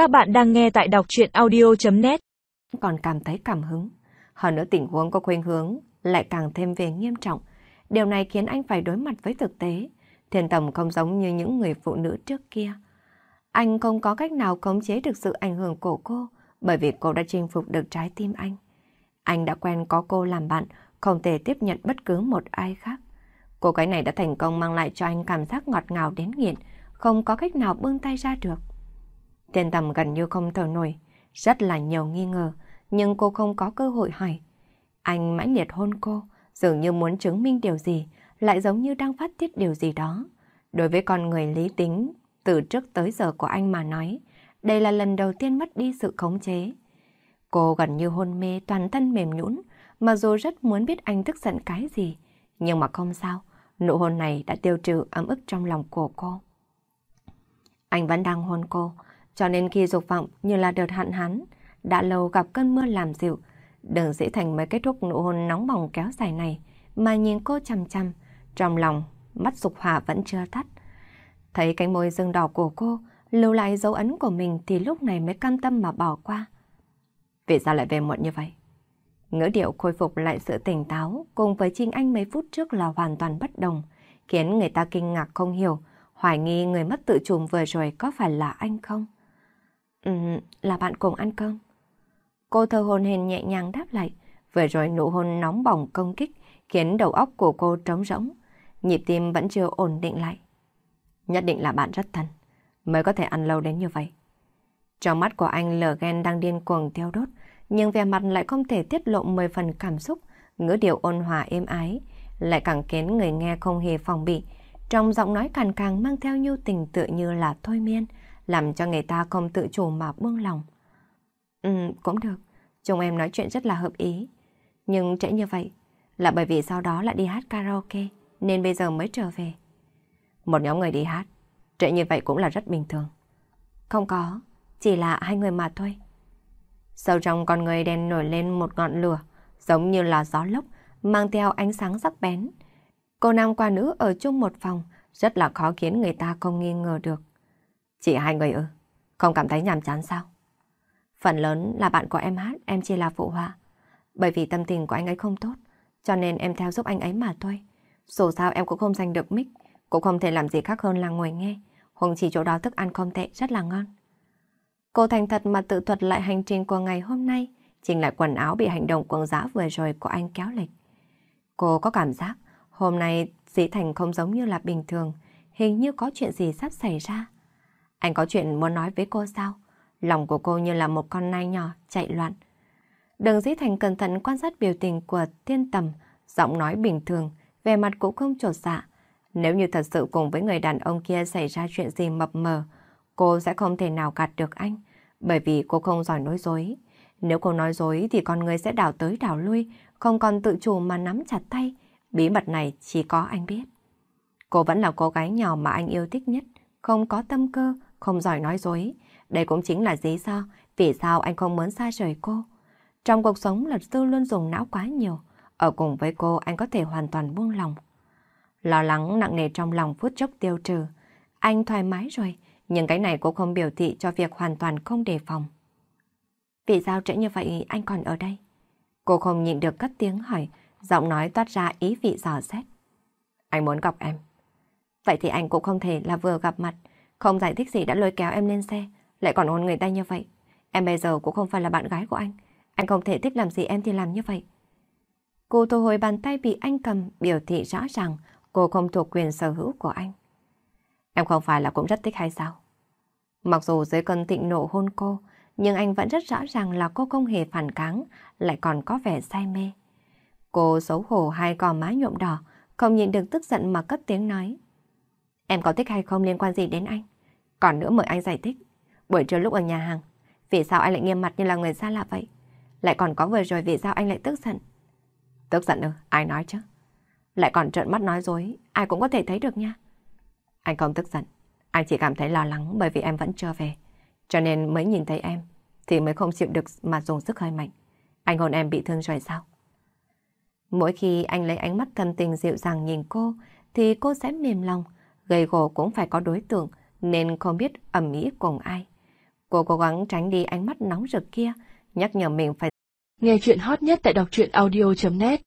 Các bạn đang nghe tại đọc chuyện audio.net Còn cảm thấy cảm hứng. Hơn nữa tình huống có khuynh hướng lại càng thêm về nghiêm trọng. Điều này khiến anh phải đối mặt với thực tế. Thiên tầm không giống như những người phụ nữ trước kia. Anh không có cách nào khống chế được sự ảnh hưởng của cô bởi vì cô đã chinh phục được trái tim anh. Anh đã quen có cô làm bạn, không thể tiếp nhận bất cứ một ai khác. Cô gái này đã thành công mang lại cho anh cảm giác ngọt ngào đến nghiện, không có cách nào buông tay ra được. Tên tầm gần như không thở nổi, rất là nhiều nghi ngờ, nhưng cô không có cơ hội hỏi. Anh mãnh liệt hôn cô, dường như muốn chứng minh điều gì, lại giống như đang phát tiết điều gì đó. Đối với con người lý tính, từ trước tới giờ của anh mà nói, đây là lần đầu tiên mất đi sự khống chế. Cô gần như hôn mê toàn thân mềm nhũn, mặc dù rất muốn biết anh tức giận cái gì, nhưng mà không sao, nụ hôn này đã tiêu trừ ấm ức trong lòng của cô. Anh vẫn đang hôn cô, cho nên khi dục vọng như là đợt hạn hán, đã lâu gặp cơn mưa làm dịu, đừng dễ thành mới kết thúc nụ hôn nóng bỏng kéo dài này, mà nhìn cô chăm chăm, trong lòng, mắt dục hỏa vẫn chưa tắt. Thấy cánh môi dương đỏ của cô, lưu lại dấu ấn của mình thì lúc này mới cam tâm mà bỏ qua. Vì sao lại về muộn như vậy? Ngữ điệu khôi phục lại sự tỉnh táo cùng với Trinh Anh mấy phút trước là hoàn toàn bất đồng, khiến người ta kinh ngạc không hiểu, hoài nghi người mất tự chủ vừa rồi có phải là anh không? Ừ, là bạn cùng ăn cơm. Cô thơ hồn hền nhẹ nhàng đáp lại, vừa rồi nụ hôn nóng bỏng công kích khiến đầu óc của cô trống rỗng, nhịp tim vẫn chưa ổn định lại. Nhất định là bạn rất thân, mới có thể ăn lâu đến như vậy. Trong mắt của anh lờ ghen đang điên cuồng theo đốt, nhưng vẻ mặt lại không thể tiết lộ mười phần cảm xúc, ngữ điệu ôn hòa êm ái, lại càng khiến người nghe không hề phòng bị. Trong giọng nói càng càng mang theo nhu tình tự như là thôi miên, làm cho người ta không tự chủ mà buông lòng. Ừ, cũng được. Chúng em nói chuyện rất là hợp ý. Nhưng trễ như vậy là bởi vì sau đó lại đi hát karaoke, nên bây giờ mới trở về. Một nhóm người đi hát, trễ như vậy cũng là rất bình thường. Không có, chỉ là hai người mà thôi. Sâu trong con người đen nổi lên một ngọn lửa, giống như là gió lốc, mang theo ánh sáng sắc bén. Cô nam qua nữ ở chung một phòng, rất là khó khiến người ta không nghi ngờ được. Chỉ hai người ư? Không cảm thấy nhàm chán sao? Phần lớn là bạn của em hát, em chỉ là phụ họa. Bởi vì tâm tình của anh ấy không tốt, cho nên em theo giúp anh ấy mà thôi. Dù sao em cũng không giành được mic, cũng không thể làm gì khác hơn là ngồi nghe. huống chỉ chỗ đó thức ăn không tệ, rất là ngon. Cô thành thật mà tự thuật lại hành trình của ngày hôm nay, chỉnh lại quần áo bị hành động quần giá vừa rồi của anh kéo lệch. Cô có cảm giác hôm nay Dĩ Thành không giống như là bình thường, hình như có chuyện gì sắp xảy ra. Anh có chuyện muốn nói với cô sao? Lòng của cô như là một con nai nhỏ chạy loạn. Đường Dĩ Thành cẩn thận quan sát biểu tình của thiên tầm, giọng nói bình thường, về mặt cũng không trột dạ. Nếu như thật sự cùng với người đàn ông kia xảy ra chuyện gì mập mờ, cô sẽ không thể nào gạt được anh, bởi vì cô không giỏi nói dối. Nếu cô nói dối thì con người sẽ đảo tới đảo lui, không còn tự chủ mà nắm chặt tay. Bí mật này chỉ có anh biết. Cô vẫn là cô gái nhỏ mà anh yêu thích nhất, không có tâm cơ, không giỏi nói dối. Đây cũng chính là lý do vì sao anh không muốn xa rời cô. Trong cuộc sống luật sư luôn dùng não quá nhiều. Ở cùng với cô anh có thể hoàn toàn buông lòng. Lo lắng nặng nề trong lòng phút chốc tiêu trừ. Anh thoải mái rồi, nhưng cái này cũng không biểu thị cho việc hoàn toàn không đề phòng. Vì sao trễ như vậy anh còn ở đây? Cô không nhịn được cất tiếng hỏi, giọng nói toát ra ý vị dò xét. Anh muốn gặp em. Vậy thì anh cũng không thể là vừa gặp mặt, không giải thích gì đã lôi kéo em lên xe, lại còn hôn người ta như vậy. Em bây giờ cũng không phải là bạn gái của anh. Anh không thể thích làm gì em thì làm như vậy. Cô thu hồi bàn tay bị anh cầm, biểu thị rõ ràng cô không thuộc quyền sở hữu của anh. Em không phải là cũng rất thích hay sao? Mặc dù dưới cơn thịnh nộ hôn cô, nhưng anh vẫn rất rõ ràng là cô không hề phản kháng, lại còn có vẻ say mê. Cô xấu hổ hai gò má nhuộm đỏ, không nhịn được tức giận mà cất tiếng nói. Em có thích hay không liên quan gì đến anh? Còn nữa mời anh giải thích. Buổi trưa lúc ở nhà hàng, vì sao anh lại nghiêm mặt như là người xa lạ vậy? Lại còn có vừa rồi vì sao anh lại tức giận? Tức giận ư? Ai nói chứ? Lại còn trợn mắt nói dối, ai cũng có thể thấy được nha. Anh không tức giận, anh chỉ cảm thấy lo lắng bởi vì em vẫn chưa về. Cho nên mới nhìn thấy em, thì mới không chịu được mà dùng sức hơi mạnh. Anh hôn em bị thương rồi sao? Mỗi khi anh lấy ánh mắt thân tình dịu dàng nhìn cô, thì cô sẽ mềm lòng. Gầy gồ cũng phải có đối tượng, nên không biết ẩm ý cùng ai. Cô cố gắng tránh đi ánh mắt nóng rực kia, nhắc nhở mình phải Nghe chuyện hot nhất tại đọc truyện audio.net